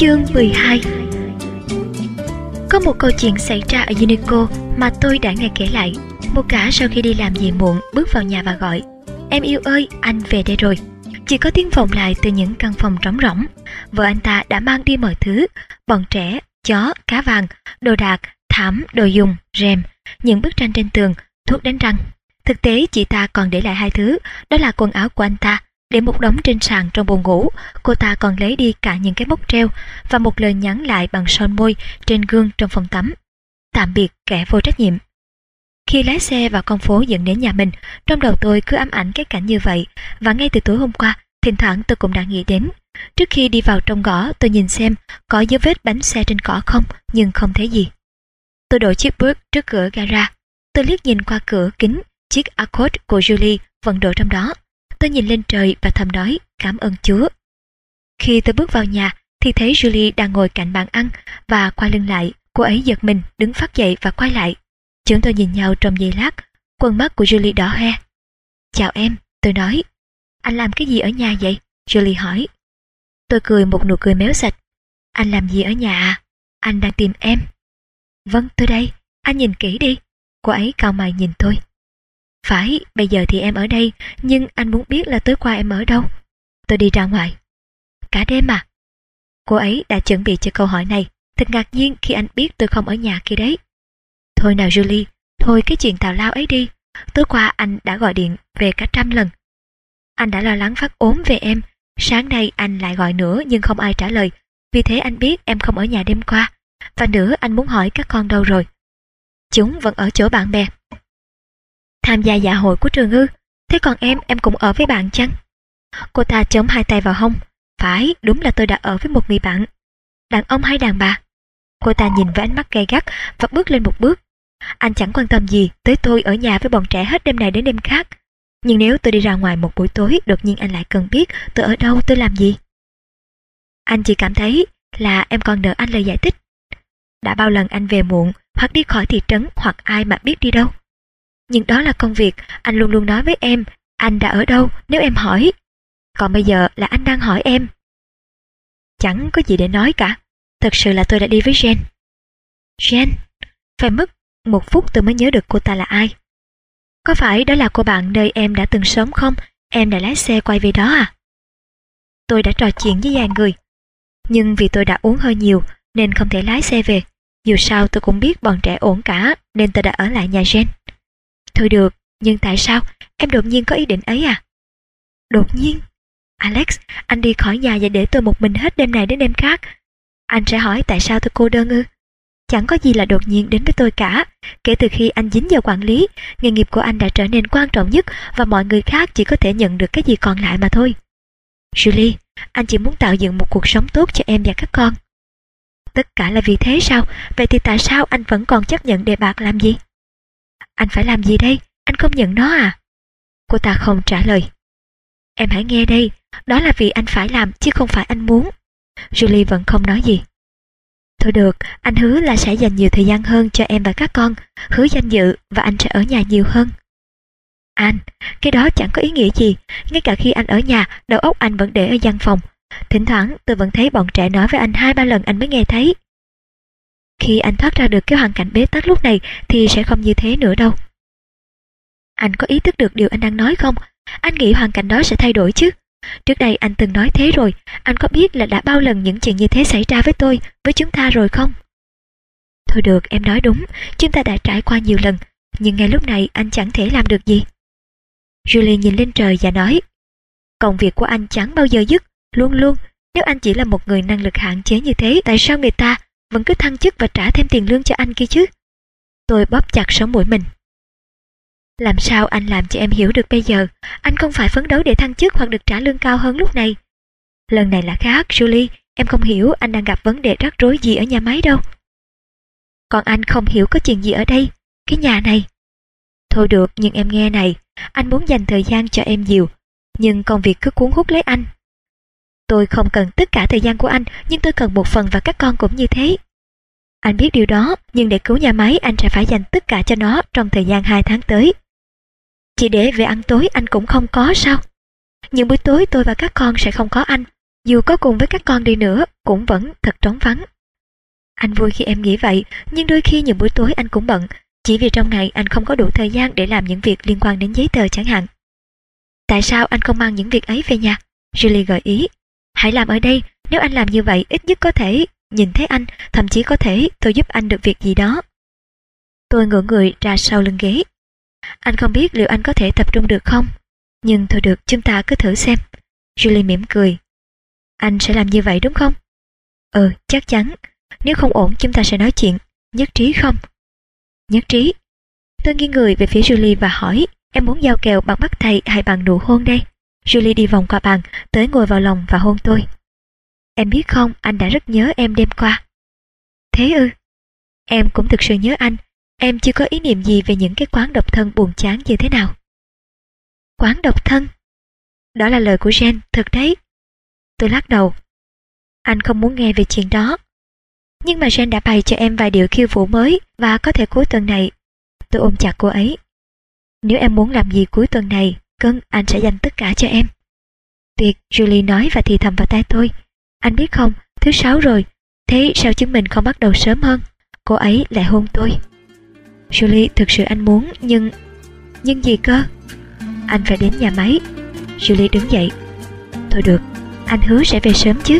Chương 12 Có một câu chuyện xảy ra ở Unico mà tôi đã nghe kể lại. Một cả sau khi đi làm về muộn bước vào nhà và gọi Em yêu ơi, anh về đây rồi. Chỉ có tiếng vọng lại từ những căn phòng trống rỗng. Vợ anh ta đã mang đi mọi thứ, bọn trẻ, chó, cá vàng, đồ đạc, thảm, đồ dùng, rèm, những bức tranh trên tường, thuốc đánh răng. Thực tế chị ta còn để lại hai thứ, đó là quần áo của anh ta, để một đống trên sàn trong buồn ngủ. Cô ta còn lấy đi cả những cái móc treo và một lời nhắn lại bằng son môi trên gương trong phòng tắm. Tạm biệt kẻ vô trách nhiệm. Khi lái xe vào con phố dẫn đến nhà mình, trong đầu tôi cứ ám ảnh cái cảnh như vậy và ngay từ tối hôm qua, thỉnh thoảng tôi cũng đã nghĩ đến. Trước khi đi vào trong gõ, tôi nhìn xem có dấu vết bánh xe trên cỏ không, nhưng không thấy gì. Tôi đổi chiếc bước trước cửa gara. Tôi liếc nhìn qua cửa kính, chiếc Accord của Julie vẫn đổ trong đó. Tôi nhìn lên trời và thầm nói cảm ơn Chúa. Khi tôi bước vào nhà thì thấy Julie đang ngồi cạnh bàn ăn và quay lưng lại. Cô ấy giật mình, đứng phát dậy và quay lại. Chúng tôi nhìn nhau trong giây lát, quần mắt của Julie đỏ hoe. Chào em, tôi nói. Anh làm cái gì ở nhà vậy? Julie hỏi. Tôi cười một nụ cười méo sạch. Anh làm gì ở nhà à? Anh đang tìm em. Vâng, tôi đây. Anh nhìn kỹ đi. Cô ấy cao mày nhìn tôi. Phải, bây giờ thì em ở đây, nhưng anh muốn biết là tối qua em ở đâu. Tôi đi ra ngoài. Cả đêm à? Cô ấy đã chuẩn bị cho câu hỏi này. Thật ngạc nhiên khi anh biết tôi không ở nhà kia đấy. Thôi nào Julie, thôi cái chuyện tào lao ấy đi. Tối qua anh đã gọi điện về cả trăm lần. Anh đã lo lắng phát ốm về em. Sáng nay anh lại gọi nữa nhưng không ai trả lời. Vì thế anh biết em không ở nhà đêm qua. Và nữa anh muốn hỏi các con đâu rồi. Chúng vẫn ở chỗ bạn bè. Tham gia dạ hội của trường ư? Thế còn em, em cũng ở với bạn chăng? Cô ta chống hai tay vào hông. Phải, đúng là tôi đã ở với một người bạn. Đàn ông hay đàn bà? Cô ta nhìn với ánh mắt gay gắt và bước lên một bước. Anh chẳng quan tâm gì tới tôi ở nhà với bọn trẻ hết đêm này đến đêm khác. Nhưng nếu tôi đi ra ngoài một buổi tối, đột nhiên anh lại cần biết tôi ở đâu, tôi làm gì. Anh chỉ cảm thấy là em còn nợ anh lời giải thích. Đã bao lần anh về muộn, hoặc đi khỏi thị trấn, hoặc ai mà biết đi đâu. Nhưng đó là công việc, anh luôn luôn nói với em, anh đã ở đâu nếu em hỏi. Còn bây giờ là anh đang hỏi em. Chẳng có gì để nói cả. Thật sự là tôi đã đi với Jen. Jen? Phải mất một phút tôi mới nhớ được cô ta là ai. Có phải đó là cô bạn nơi em đã từng sống không? Em đã lái xe quay về đó à? Tôi đã trò chuyện với vài người. Nhưng vì tôi đã uống hơi nhiều nên không thể lái xe về. Dù sao tôi cũng biết bọn trẻ ổn cả nên tôi đã ở lại nhà Jen. Thôi được, nhưng tại sao em đột nhiên có ý định ấy à? Đột nhiên? Alex, anh đi khỏi nhà và để tôi một mình hết đêm này đến đêm khác. Anh sẽ hỏi tại sao tôi cô đơn ư? Chẳng có gì là đột nhiên đến với tôi cả. Kể từ khi anh dính vào quản lý, nghề nghiệp của anh đã trở nên quan trọng nhất và mọi người khác chỉ có thể nhận được cái gì còn lại mà thôi. Julie, anh chỉ muốn tạo dựng một cuộc sống tốt cho em và các con. Tất cả là vì thế sao? Vậy thì tại sao anh vẫn còn chấp nhận đề bạc làm gì? Anh phải làm gì đây? Anh không nhận nó à? Cô ta không trả lời. Em hãy nghe đây, đó là vì anh phải làm chứ không phải anh muốn. Julie vẫn không nói gì. Thôi được, anh hứa là sẽ dành nhiều thời gian hơn cho em và các con, hứa danh dự và anh sẽ ở nhà nhiều hơn. Anh, cái đó chẳng có ý nghĩa gì, ngay cả khi anh ở nhà, đầu óc anh vẫn để ở văn phòng. Thỉnh thoảng tôi vẫn thấy bọn trẻ nói với anh hai ba lần anh mới nghe thấy. Khi anh thoát ra được cái hoàn cảnh bế tắc lúc này thì sẽ không như thế nữa đâu. Anh có ý thức được điều anh đang nói không? Anh nghĩ hoàn cảnh đó sẽ thay đổi chứ? Trước đây anh từng nói thế rồi, anh có biết là đã bao lần những chuyện như thế xảy ra với tôi, với chúng ta rồi không? Thôi được, em nói đúng, chúng ta đã trải qua nhiều lần, nhưng ngay lúc này anh chẳng thể làm được gì. Julie nhìn lên trời và nói, công việc của anh chẳng bao giờ dứt, luôn luôn, nếu anh chỉ là một người năng lực hạn chế như thế, tại sao người ta vẫn cứ thăng chức và trả thêm tiền lương cho anh kia chứ? Tôi bóp chặt sống mũi mình. Làm sao anh làm cho em hiểu được bây giờ, anh không phải phấn đấu để thăng chức hoặc được trả lương cao hơn lúc này. Lần này là khác, Julie, em không hiểu anh đang gặp vấn đề rắc rối gì ở nhà máy đâu. Còn anh không hiểu có chuyện gì ở đây, cái nhà này. Thôi được, nhưng em nghe này, anh muốn dành thời gian cho em nhiều, nhưng công việc cứ cuốn hút lấy anh. Tôi không cần tất cả thời gian của anh, nhưng tôi cần một phần và các con cũng như thế. Anh biết điều đó, nhưng để cứu nhà máy anh sẽ phải dành tất cả cho nó trong thời gian 2 tháng tới. Chỉ để về ăn tối anh cũng không có sao? Những buổi tối tôi và các con sẽ không có anh. dù có cùng với các con đi nữa cũng vẫn thật trống vắng. Anh vui khi em nghĩ vậy, nhưng đôi khi những buổi tối anh cũng bận, chỉ vì trong ngày anh không có đủ thời gian để làm những việc liên quan đến giấy tờ chẳng hạn. Tại sao anh không mang những việc ấy về nhà? Julie gợi ý. Hãy làm ở đây, nếu anh làm như vậy ít nhất có thể nhìn thấy anh, thậm chí có thể tôi giúp anh được việc gì đó. Tôi ngửa người ra sau lưng ghế. Anh không biết liệu anh có thể tập trung được không? Nhưng thôi được, chúng ta cứ thử xem. Julie mỉm cười. Anh sẽ làm như vậy đúng không? Ừ, chắc chắn. Nếu không ổn chúng ta sẽ nói chuyện. Nhất trí không? Nhất trí. Tôi nghiêng người về phía Julie và hỏi, em muốn giao kèo bằng bắt thầy hay bằng nụ hôn đây? Julie đi vòng qua bàn, tới ngồi vào lòng và hôn tôi. Em biết không, anh đã rất nhớ em đêm qua. Thế ư? Em cũng thực sự nhớ anh. Em chưa có ý niệm gì về những cái quán độc thân buồn chán như thế nào. Quán độc thân? Đó là lời của Jen, thật đấy. Tôi lắc đầu. Anh không muốn nghe về chuyện đó. Nhưng mà Jen đã bày cho em vài điều khiêu vũ mới và có thể cuối tuần này. Tôi ôm chặt cô ấy. Nếu em muốn làm gì cuối tuần này, cưng, anh sẽ dành tất cả cho em. Tuyệt, Julie nói và thì thầm vào tai tôi. Anh biết không, thứ sáu rồi, thế sao chúng mình không bắt đầu sớm hơn? Cô ấy lại hôn tôi. Julie, thực sự anh muốn, nhưng... Nhưng gì cơ? Anh phải đến nhà máy. Julie đứng dậy. Thôi được, anh hứa sẽ về sớm chứ.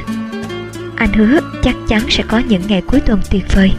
Anh hứa chắc chắn sẽ có những ngày cuối tuần tuyệt vời.